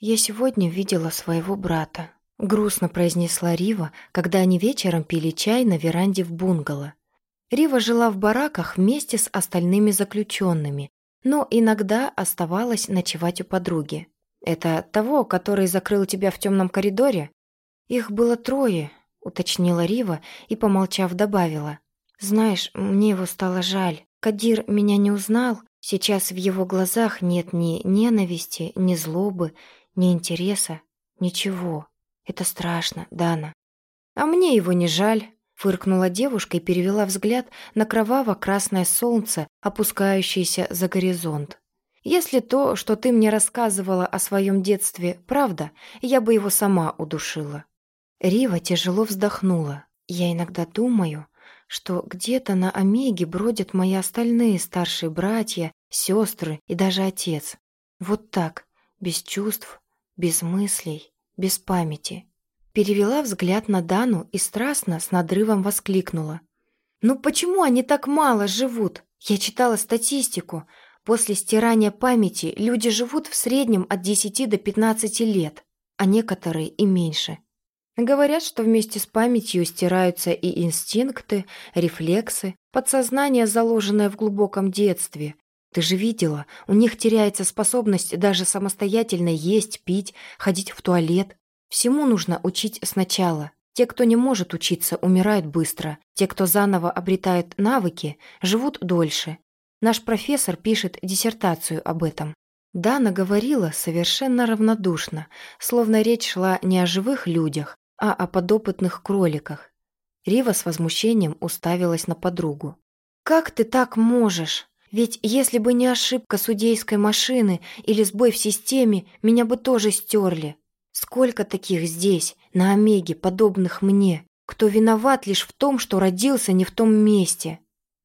«Я сегодня видела своего брата», — грустно произнесла Рива, когда они вечером пили чай на веранде в бунгало. Рива жила в бараках вместе с остальными заключенными, но иногда оставалась ночевать у подруги. «Это того, который закрыл тебя в темном коридоре?» «Их было трое», — уточнила Рива и, помолчав, добавила. «Знаешь, мне его стало жаль. Кадир меня не узнал. Сейчас в его глазах нет ни ненависти, ни злобы, ни интереса, ничего. Это страшно, Дана». «А мне его не жаль», — фыркнула девушка и перевела взгляд на кроваво-красное солнце, опускающееся за горизонт. «Если то, что ты мне рассказывала о своем детстве, правда, я бы его сама удушила». Рива тяжело вздохнула. «Я иногда думаю, что где-то на Омеге бродят мои остальные старшие братья, сестры и даже отец. Вот так, без чувств, без мыслей, без памяти. Перевела взгляд на Дану и страстно с надрывом воскликнула. «Ну почему они так мало живут? Я читала статистику. После стирания памяти люди живут в среднем от 10 до 15 лет, а некоторые и меньше. Говорят, что вместе с памятью стираются и инстинкты, рефлексы, подсознание, заложенное в глубоком детстве. Ты же видела, у них теряется способность даже самостоятельно есть, пить, ходить в туалет. Всему нужно учить сначала. Те, кто не может учиться, умирают быстро. Те, кто заново обретает навыки, живут дольше. Наш профессор пишет диссертацию об этом. Дана говорила совершенно равнодушно, словно речь шла не о живых людях, а о подопытных кроликах. Рива с возмущением уставилась на подругу. «Как ты так можешь? Ведь если бы не ошибка судейской машины или сбой в системе, меня бы тоже стерли. Сколько таких здесь, на Омеге, подобных мне, кто виноват лишь в том, что родился не в том месте?»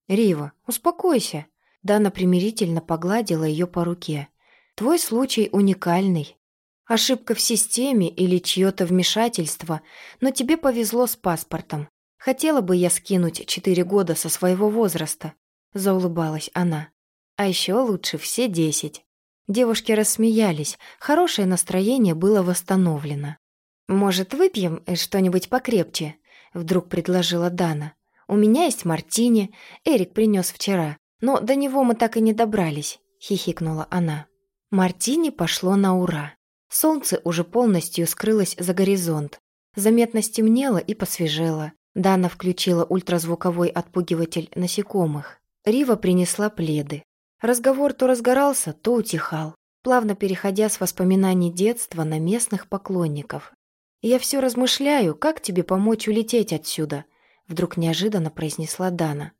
«Рива, успокойся», — Дана примирительно погладила ее по руке. «Твой случай уникальный. Ошибка в системе или чье-то вмешательство, но тебе повезло с паспортом. Хотела бы я скинуть четыре года со своего возраста, заулыбалась она. А еще лучше все десять. Девушки рассмеялись, хорошее настроение было восстановлено. «Может, выпьем что-нибудь покрепче?» — вдруг предложила Дана. «У меня есть мартини, Эрик принес вчера, но до него мы так и не добрались», — хихикнула она. Мартини пошло на ура. Солнце уже полностью скрылось за горизонт. Заметно стемнело и посвежело. Дана включила ультразвуковой отпугиватель насекомых. Рива принесла пледы. Разговор то разгорался, то утихал, плавно переходя с воспоминаний детства на местных поклонников. «Я все размышляю, как тебе помочь улететь отсюда», вдруг неожиданно произнесла Дана.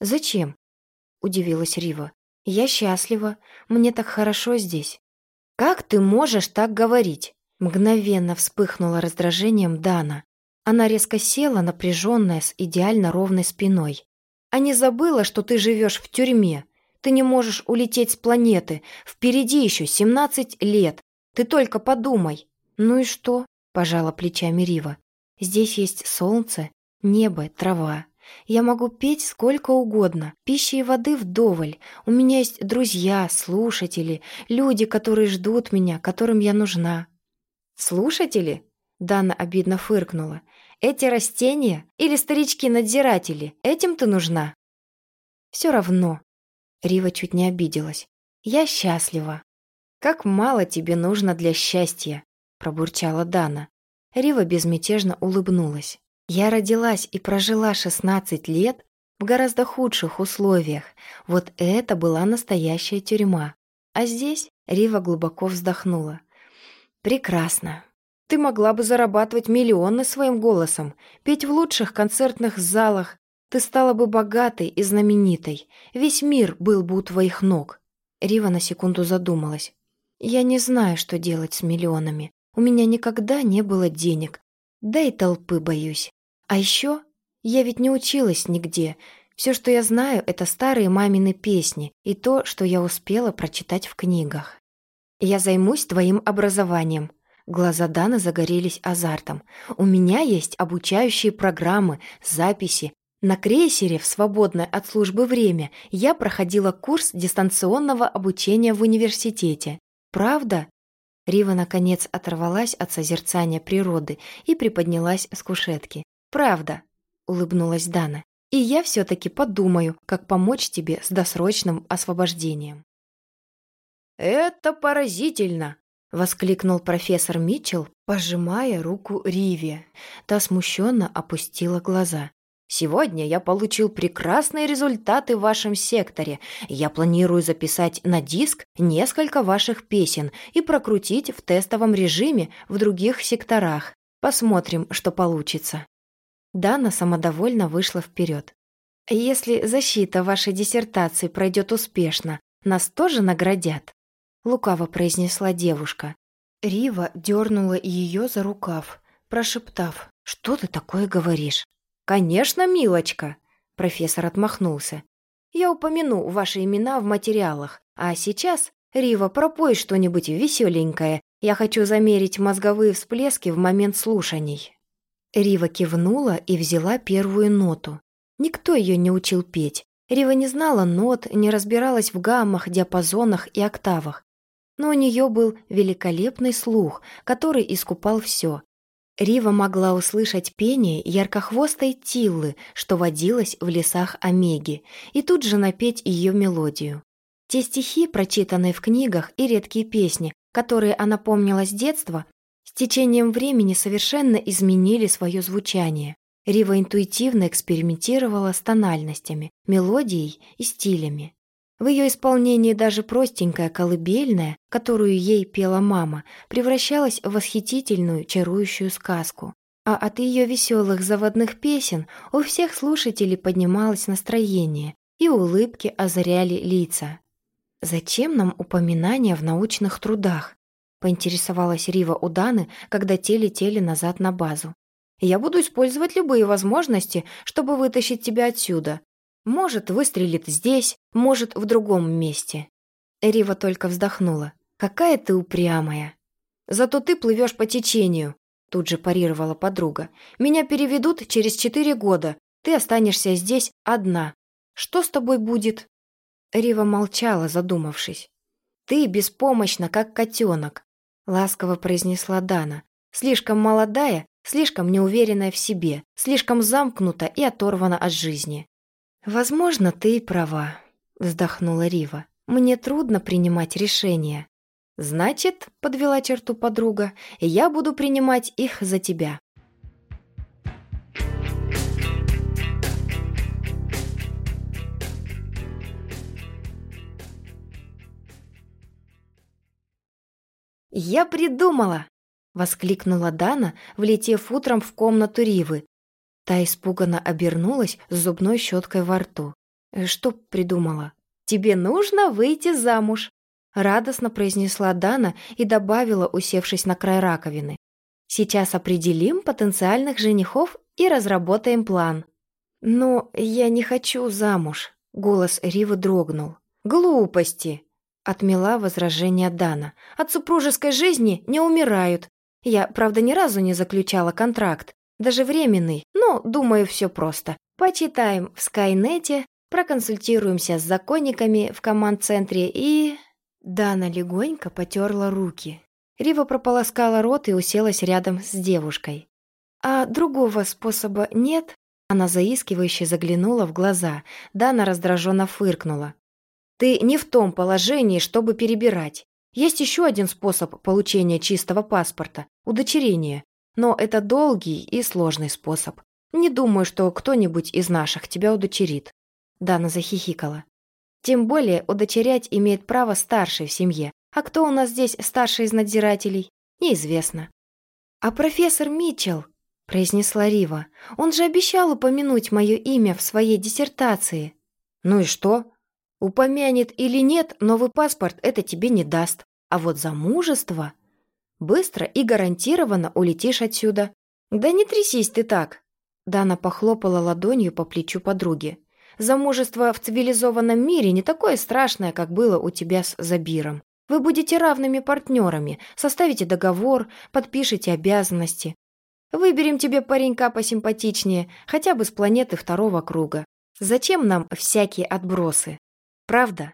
«Зачем?» – удивилась Рива. «Я счастлива, мне так хорошо здесь. «Как ты можешь так говорить?» Мгновенно вспыхнула раздражением Дана. Она резко села, напряженная, с идеально ровной спиной. «А не забыла, что ты живешь в тюрьме? Ты не можешь улететь с планеты. Впереди еще семнадцать лет. Ты только подумай». «Ну и что?» – пожала плечами Рива. «Здесь есть солнце, небо, трава. Я могу петь сколько угодно, пищи и воды вдоволь. У меня есть друзья, слушатели, люди, которые ждут меня, которым я нужна». «Слушатели?» — Дана обидно фыркнула. «Эти растения или старички-надзиратели? Этим ты нужна?» «Все равно». Рива чуть не обиделась. «Я счастлива». «Как мало тебе нужно для счастья», — пробурчала Дана. Рива безмятежно улыбнулась. Я родилась и прожила 16 лет в гораздо худших условиях. Вот это была настоящая тюрьма. А здесь Рива глубоко вздохнула. Прекрасно. Ты могла бы зарабатывать миллионы своим голосом, петь в лучших концертных залах. Ты стала бы богатой и знаменитой. Весь мир был бы у твоих ног. Рива на секунду задумалась. Я не знаю, что делать с миллионами. У меня никогда не было денег. Да и толпы боюсь. А еще я ведь не училась нигде. Все, что я знаю, это старые мамины песни и то, что я успела прочитать в книгах. Я займусь твоим образованием. Глаза Даны загорелись азартом. У меня есть обучающие программы, записи. На крейсере в свободное от службы время я проходила курс дистанционного обучения в университете. Правда? Рива, наконец, оторвалась от созерцания природы и приподнялась с кушетки. «Правда», — улыбнулась Дана. «И я все-таки подумаю, как помочь тебе с досрочным освобождением». «Это поразительно!» — воскликнул профессор Митчелл, пожимая руку Риве. Та смущенно опустила глаза. Сегодня я получил прекрасные результаты в вашем секторе. Я планирую записать на диск несколько ваших песен и прокрутить в тестовом режиме в других секторах. Посмотрим, что получится». Дана самодовольно вышла вперед. «Если защита вашей диссертации пройдет успешно, нас тоже наградят?» Лукаво произнесла девушка. Рива дернула ее за рукав, прошептав, «Что ты такое говоришь?» «Конечно, милочка!» Профессор отмахнулся. «Я упомяну ваши имена в материалах, а сейчас, Рива, пропой что-нибудь веселенькое. Я хочу замерить мозговые всплески в момент слушаний». Рива кивнула и взяла первую ноту. Никто ее не учил петь. Рива не знала нот, не разбиралась в гаммах, диапазонах и октавах. Но у нее был великолепный слух, который искупал все. Рива могла услышать пение яркохвостой Тиллы, что водилась в лесах Омеги, и тут же напеть ее мелодию. Те стихи, прочитанные в книгах, и редкие песни, которые она помнила с детства, с течением времени совершенно изменили свое звучание. Рива интуитивно экспериментировала с тональностями, мелодией и стилями. В ее исполнении даже простенькая колыбельная, которую ей пела мама, превращалась в восхитительную, чарующую сказку. А от ее веселых заводных песен у всех слушателей поднималось настроение, и улыбки озаряли лица. «Зачем нам упоминания в научных трудах?» — поинтересовалась Рива у Даны, когда те летели назад на базу. «Я буду использовать любые возможности, чтобы вытащить тебя отсюда», может, выстрелит здесь, может, в другом месте. Рива только вздохнула. «Какая ты упрямая!» «Зато ты плывешь по течению», тут же парировала подруга. «Меня переведут через четыре года. Ты останешься здесь одна. Что с тобой будет?» Рива молчала, задумавшись. «Ты беспомощна, как котенок», — ласково произнесла Дана. «Слишком молодая, слишком неуверенная в себе, слишком замкнута и оторвана от жизни. «Возможно, ты и права», — вздохнула Рива. «Мне трудно принимать решения». «Значит, — подвела черту подруга, — я буду принимать их за тебя». «Я придумала!» — воскликнула Дана, влетев утром в комнату Ривы Та испуганно обернулась с зубной щеткой во рту. «Э, «Что придумала?» «Тебе нужно выйти замуж», — радостно произнесла Дана и добавила, усевшись на край раковины. «Сейчас определим потенциальных женихов и разработаем план». «Но я не хочу замуж», — голос Ривы дрогнул. «Глупости», — отмела возражение Дана. «От супружеской жизни не умирают. Я, правда, ни разу не заключала контракт, даже временный, но, думаю, все просто. Почитаем в Скайнете, проконсультируемся с законниками в команд-центре и... Дана легонько потерла руки. Рива прополоскала рот и уселась рядом с девушкой. «А другого способа нет?» Она заискивающе заглянула в глаза. Дана раздраженно фыркнула. «Ты не в том положении, чтобы перебирать. Есть еще один способ получения чистого паспорта – удочерение. Но это долгий и сложный способ. Не думаю, что кто-нибудь из наших тебя удочерит». Дана захихикала. «Тем более удочерять имеет право старший в семье. А кто у нас здесь старший из надзирателей? Неизвестно». «А профессор Митчелл?» – произнесла Рива. «Он же обещал упомянуть мое имя в своей диссертации». «Ну и что? Упомянет или нет, новый паспорт это тебе не даст. А вот замужество...» Быстро и гарантированно улетишь отсюда. Да не трясись ты так. Дана похлопала ладонью по плечу подруги. Замужество в цивилизованном мире не такое страшное, как было у тебя с Забиром. Вы будете равными партнерами, составите договор, подпишите обязанности. Выберем тебе паренька посимпатичнее, хотя бы с планеты второго круга. Зачем нам всякие отбросы? Правда?